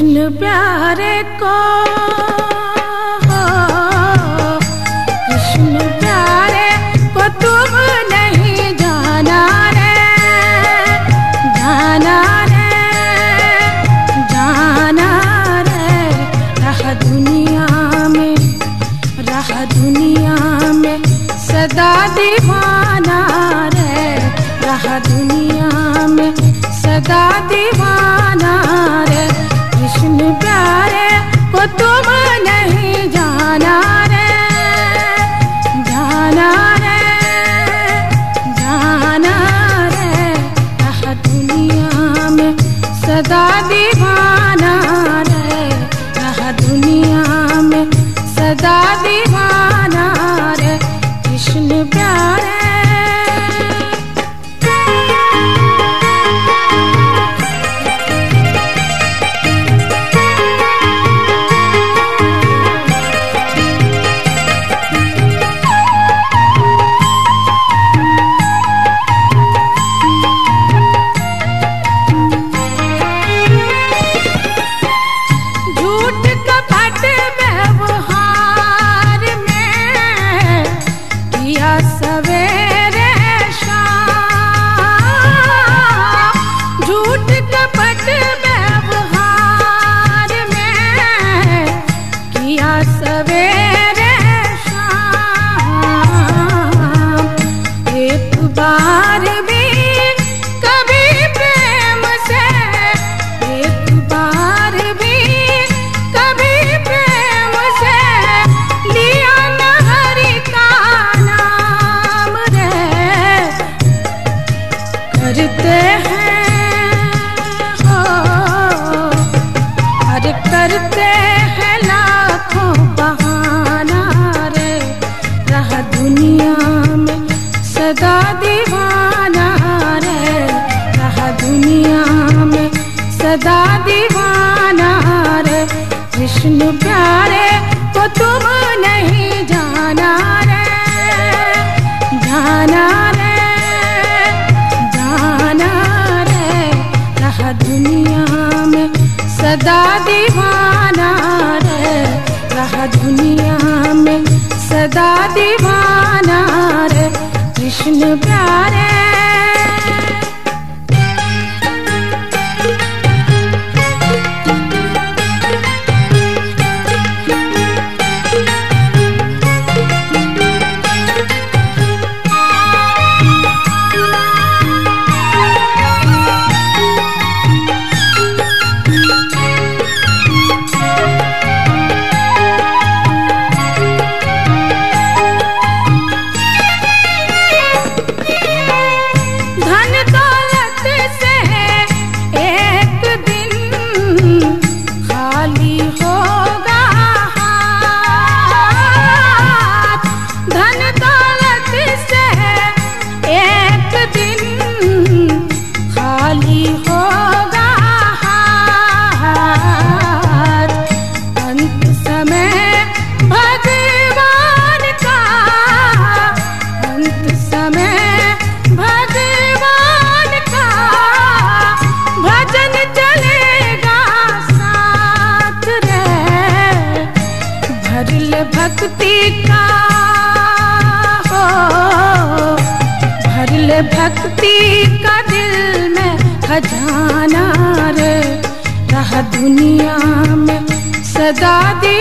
को। कृष्ण प्यारे को तुम नहीं जाना रे जाना रे जाना रे। रहा दुनिया में, रहा दुनिया में सदा दीवाना रे। रहा दुनिया में सदा दीवाना सदा सदा दीवाना रे रहा दुनिया में सदा दीवाना रे कृष्ण प्यारे को तुम नहीं जाना रे। जाना रे जाना रे। रहा दुनिया में सदा दीवाना रे रहा दुनिया में सदा दीवाना कृष्ण प्यारे भगवान का भजन चलेगा भरल भक्ति का हो, भरल भक्ति का दिल में खजाना रे रहा दुनिया में सदा दीवाना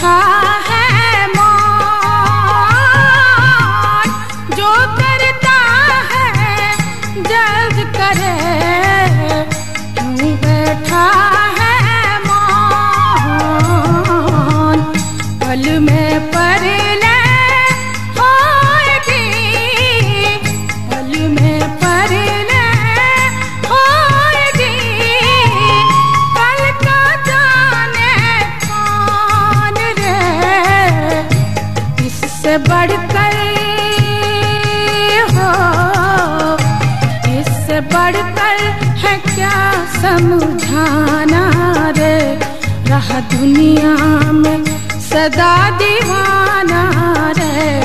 time. बढ़कर हो, इससे बढ़कर है क्या समझाना रे? रहा दुनिया में सदा दीवाना रे।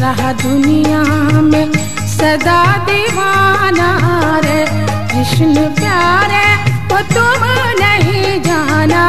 रहा दुनिया में सदा दीवाना रे। कृष्ण प्यारे को तुम नहीं जाना